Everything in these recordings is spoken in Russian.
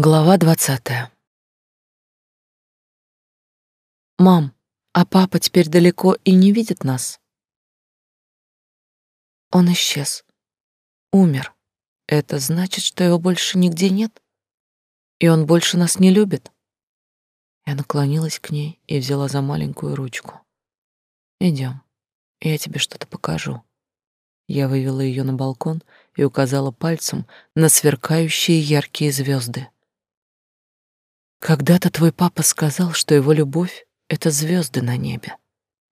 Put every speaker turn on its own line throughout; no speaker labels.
Глава двадцатая. Мам, а папа теперь далеко и не видит нас? Он исчез. Умер. Это значит, что его больше нигде нет? И он больше нас не любит? Я наклонилась к ней и взяла за маленькую ручку. Идем, я тебе что-то покажу. Я вывела ее на балкон и указала пальцем на сверкающие яркие звезды. Когда-то твой папа сказал, что его любовь — это звезды на небе,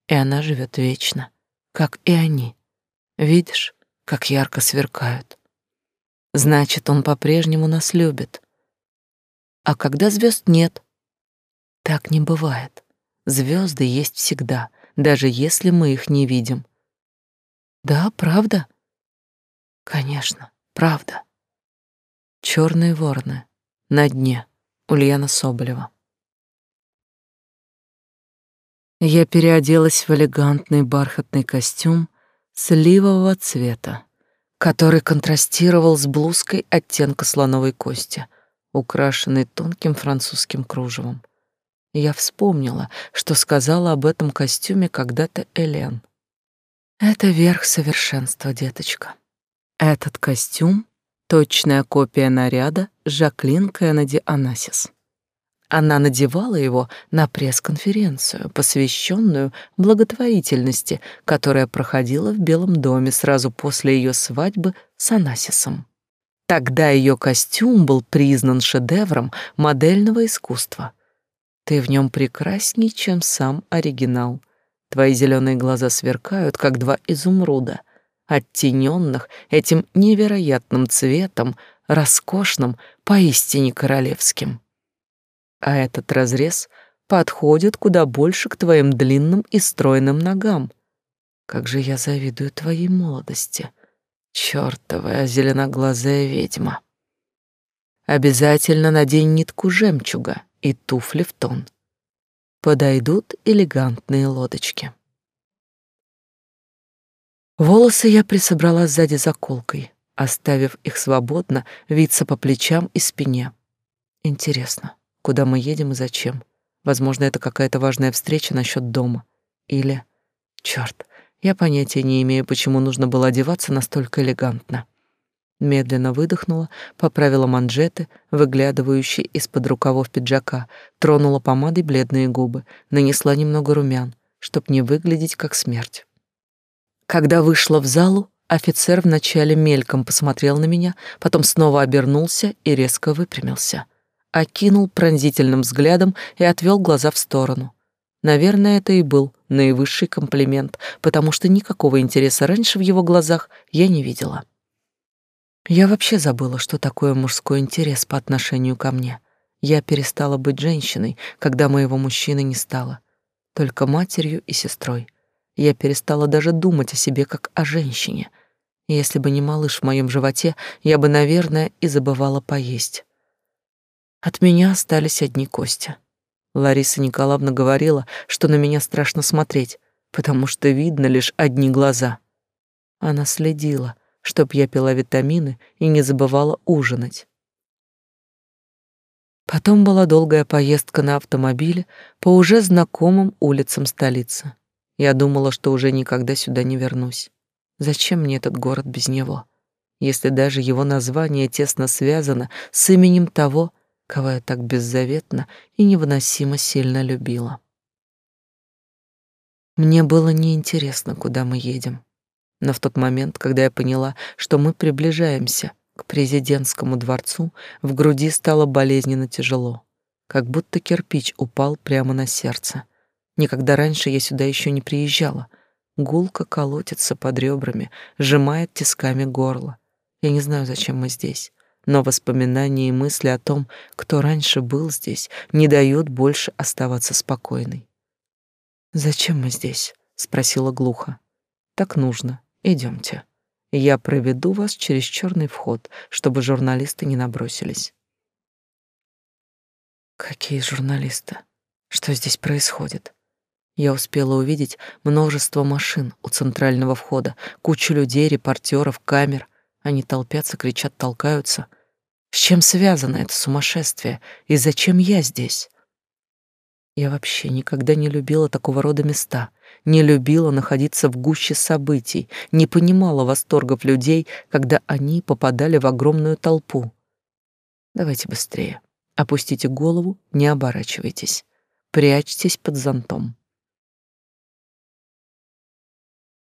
и она живет вечно, как и они. Видишь, как ярко сверкают. Значит, он по-прежнему нас любит. А когда звезд нет? Так не бывает. Звезды есть всегда, даже если мы их не видим. Да, правда? Конечно, правда. Черные вороны на дне. Ульяна Соболева. Я переоделась в элегантный бархатный костюм сливового цвета, который контрастировал с блузкой оттенка слоновой кости, украшенной тонким французским кружевом. Я вспомнила, что сказала об этом костюме когда-то Элен. Это верх совершенства, деточка. Этот костюм Точная копия наряда Жаклин Кеннеди Анасис. Она надевала его на пресс-конференцию, посвященную благотворительности, которая проходила в Белом доме сразу после ее свадьбы с Анасисом. Тогда ее костюм был признан шедевром модельного искусства. Ты в нем прекрасней, чем сам оригинал. Твои зеленые глаза сверкают, как два изумруда — оттененных этим невероятным цветом, роскошным, поистине королевским. А этот разрез подходит куда больше к твоим длинным и стройным ногам. Как же я завидую твоей молодости, чертовая зеленоглазая ведьма. Обязательно надень нитку жемчуга и туфли в тон. Подойдут элегантные лодочки. Волосы я присобрала сзади заколкой, оставив их свободно виться по плечам и спине. Интересно, куда мы едем и зачем? Возможно, это какая-то важная встреча насчет дома. Или... Черт, я понятия не имею, почему нужно было одеваться настолько элегантно. Медленно выдохнула, поправила манжеты, выглядывающие из-под рукавов пиджака, тронула помадой бледные губы, нанесла немного румян, чтоб не выглядеть как смерть. Когда вышла в залу, офицер вначале мельком посмотрел на меня, потом снова обернулся и резко выпрямился. Окинул пронзительным взглядом и отвел глаза в сторону. Наверное, это и был наивысший комплимент, потому что никакого интереса раньше в его глазах я не видела. Я вообще забыла, что такое мужской интерес по отношению ко мне. Я перестала быть женщиной, когда моего мужчины не стало, только матерью и сестрой. Я перестала даже думать о себе как о женщине. Если бы не малыш в моем животе, я бы, наверное, и забывала поесть. От меня остались одни кости. Лариса Николаевна говорила, что на меня страшно смотреть, потому что видно лишь одни глаза. Она следила, чтоб я пила витамины и не забывала ужинать. Потом была долгая поездка на автомобиле по уже знакомым улицам столицы. Я думала, что уже никогда сюда не вернусь. Зачем мне этот город без него, если даже его название тесно связано с именем того, кого я так беззаветно и невыносимо сильно любила? Мне было неинтересно, куда мы едем. Но в тот момент, когда я поняла, что мы приближаемся к президентскому дворцу, в груди стало болезненно тяжело, как будто кирпич упал прямо на сердце — Никогда раньше я сюда еще не приезжала. Гулка колотится под ребрами, сжимает тисками горло. Я не знаю, зачем мы здесь, но воспоминания и мысли о том, кто раньше был здесь, не дают больше оставаться спокойной. «Зачем мы здесь?» — спросила глухо. «Так нужно. Идемте. Я проведу вас через черный вход, чтобы журналисты не набросились». «Какие журналисты? Что здесь происходит?» Я успела увидеть множество машин у центрального входа, кучу людей, репортеров, камер. Они толпятся, кричат, толкаются. С чем связано это сумасшествие? И зачем я здесь? Я вообще никогда не любила такого рода места, не любила находиться в гуще событий, не понимала восторгов людей, когда они попадали в огромную толпу. Давайте быстрее. Опустите голову, не оборачивайтесь. Прячьтесь под зонтом.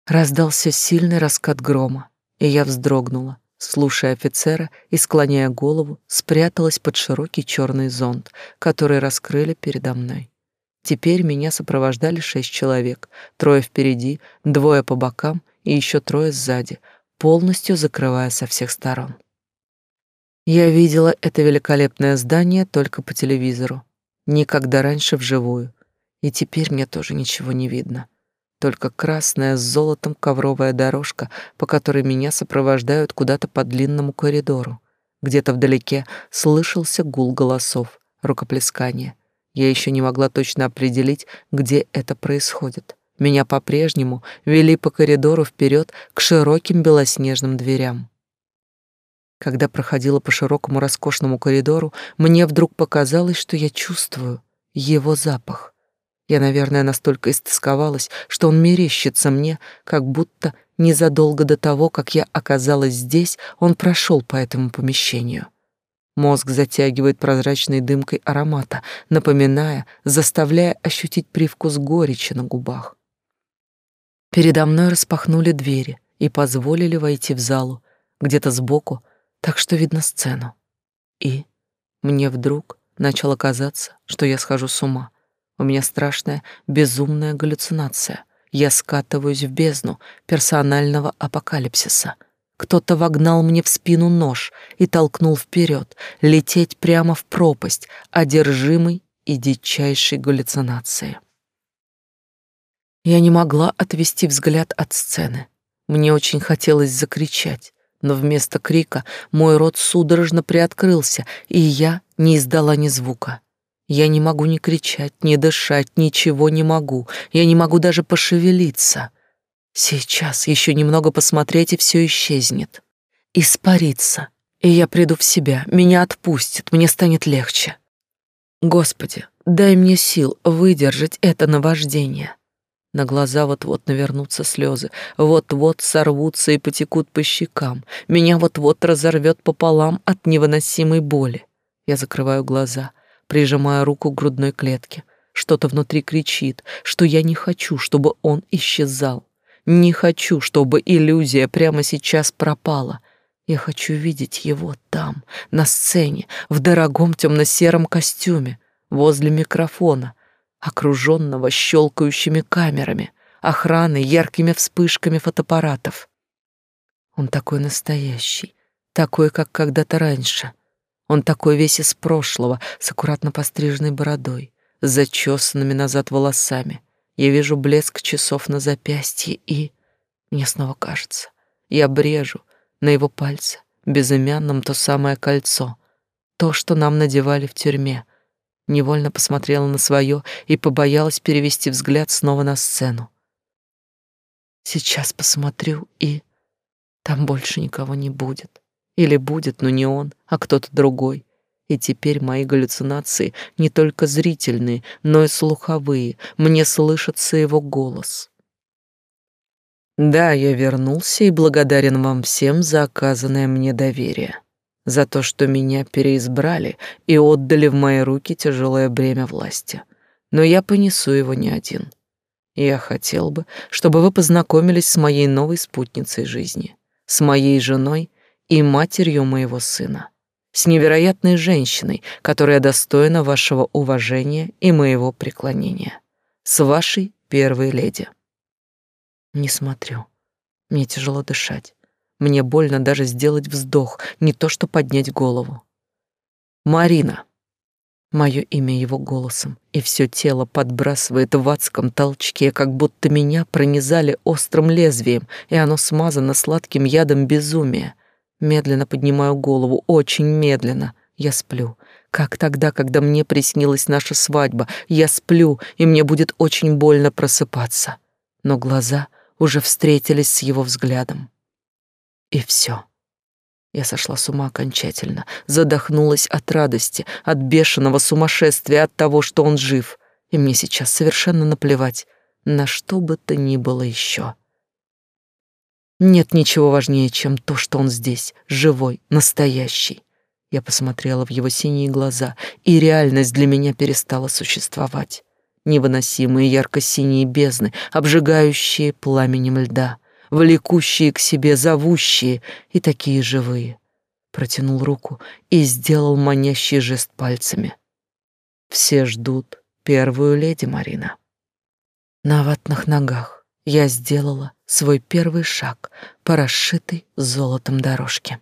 Раздался сильный раскат грома, и я вздрогнула, слушая офицера и склоняя голову, спряталась под широкий черный зонт, который раскрыли передо мной. Теперь меня сопровождали шесть человек, трое впереди, двое по бокам и еще трое сзади, полностью закрывая со всех сторон. Я видела это великолепное здание только по телевизору, никогда раньше вживую, и теперь мне тоже ничего не видно. Только красная с золотом ковровая дорожка, по которой меня сопровождают куда-то по длинному коридору. Где-то вдалеке слышался гул голосов, рукоплескание — я еще не могла точно определить, где это происходит. Меня по-прежнему вели по коридору вперед к широким белоснежным дверям. Когда проходила по широкому роскошному коридору, мне вдруг показалось, что я чувствую его запах. Я, наверное, настолько истосковалась, что он мерещится мне, как будто незадолго до того, как я оказалась здесь, он прошел по этому помещению. Мозг затягивает прозрачной дымкой аромата, напоминая, заставляя ощутить привкус горечи на губах. Передо мной распахнули двери и позволили войти в залу, где-то сбоку, так что видно сцену. И мне вдруг начало казаться, что я схожу с ума. У меня страшная, безумная галлюцинация. Я скатываюсь в бездну персонального апокалипсиса — кто-то вогнал мне в спину нож и толкнул вперед, лететь прямо в пропасть, одержимый и дичайшей галлюцинацией. Я не могла отвести взгляд от сцены. Мне очень хотелось закричать, но вместо крика мой рот судорожно приоткрылся, и я не издала ни звука. Я не могу ни кричать, ни дышать, ничего не могу. Я не могу даже пошевелиться. Сейчас еще немного посмотреть, и все исчезнет. Испарится. И я приду в себя, меня отпустит, мне станет легче. Господи, дай мне сил выдержать это наваждение. На глаза вот-вот навернутся слезы, вот-вот сорвутся и потекут по щекам. Меня вот-вот разорвет пополам от невыносимой боли. Я закрываю глаза, прижимая руку к грудной клетке. Что-то внутри кричит, что я не хочу, чтобы он исчезал. Не хочу, чтобы иллюзия прямо сейчас пропала. Я хочу видеть его там, на сцене, в дорогом темно-сером костюме, возле микрофона, окруженного щелкающими камерами, охраной, яркими вспышками фотоаппаратов. Он такой настоящий, такой, как когда-то раньше. Он такой весь из прошлого, с аккуратно постриженной бородой, с зачесанными назад волосами, я вижу блеск часов на запястье и... Мне снова кажется, я брежу на его пальце, безымянном то самое кольцо, то, что нам надевали в тюрьме. Невольно посмотрела на свое и побоялась перевести взгляд снова на сцену. Сейчас посмотрю и... Там больше никого не будет. Или будет, но не он, а кто-то другой. И теперь мои галлюцинации не только зрительные, но и слуховые. Мне слышится его голос. Да, я вернулся и благодарен вам всем за оказанное мне доверие, за то, что меня переизбрали и отдали в мои руки тяжелое бремя власти. Но я понесу его не один. Я хотел бы, чтобы вы познакомились с моей новой спутницей жизни, с моей женой и матерью моего сына с невероятной женщиной, которая достойна вашего уважения и моего преклонения. С вашей первой леди. Не смотрю. Мне тяжело дышать. Мне больно даже сделать вздох, не то что поднять голову. Марина. Мое имя его голосом, и все тело подбрасывает в адском толчке, как будто меня пронизали острым лезвием, и оно смазано сладким ядом безумия. Медленно поднимаю голову, очень медленно. Я сплю. Как тогда, когда мне приснилась наша свадьба. Я сплю, и мне будет очень больно просыпаться. Но глаза уже встретились с его взглядом. И все. Я сошла с ума окончательно, задохнулась от радости, от бешеного сумасшествия, от того, что он жив. И мне сейчас совершенно наплевать на что бы то ни было еще. Нет ничего важнее, чем то, что он здесь, живой, настоящий. Я посмотрела в его синие глаза, и реальность для меня перестала существовать. Невыносимые ярко-синие бездны, обжигающие пламенем льда, влекущие к себе, зовущие и такие живые. Протянул руку и сделал манящий жест пальцами. Все ждут первую леди Марина. На ватных ногах я сделала свой первый шаг по расшитой золотом дорожке.